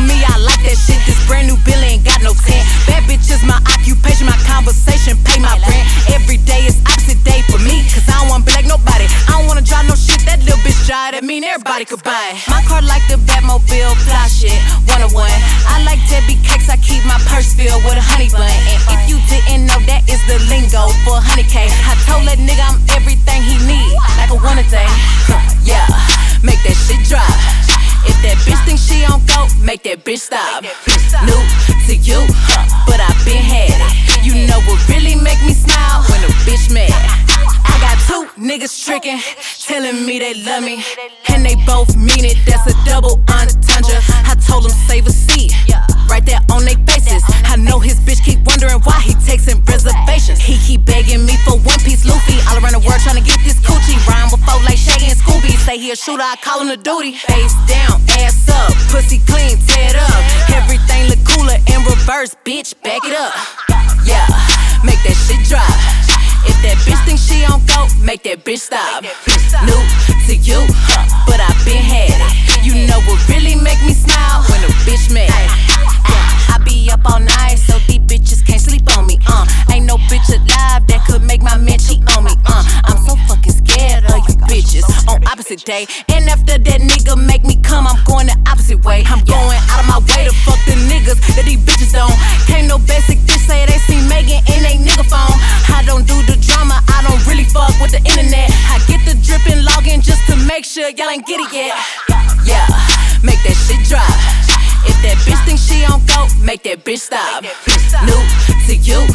for me, I like that shit. This brand new bill ain't got no tent. Bad bitch is my occupation, my conversation, pay my rent. Every day is opposite day for me, cause I don't wanna be like nobody. I don't wanna drive no shit, that little bitch drive, that mean everybody could buy it. My car like the Batmobile, fly shit, one on one. I like Debbie cakes, I keep my purse filled with a honey bun. And if you didn't know, that is the lingo for a honey cake. I told that nigga I'm everything he need, like a one a day. yeah, make that shit drop. That bitch think she on go, make that bitch stop. New to you, but I been had it. You know what really make me smile when a bitch mad. I got two niggas tricking, telling me they love me, and they both mean it. That's a double entendre. Shooter, I call him the duty. Face down, ass up, pussy clean, tear up. Everything look cooler in reverse, bitch. Back it up. Yeah, make that shit drop. If that bitch think she on go, make that bitch stop. New to you, but I been had it. You know what really day. And after that nigga make me come, I'm going the opposite way. I'm going out of my way to fuck the niggas that these bitches don't. Can't no basic bitch say they see Megan in they nigga phone. I don't do the drama, I don't really fuck with the internet. I get the dripping login just to make sure y'all ain't get it yet. Yeah, make that shit drop. If that bitch think she on go, make that bitch stop. New to you,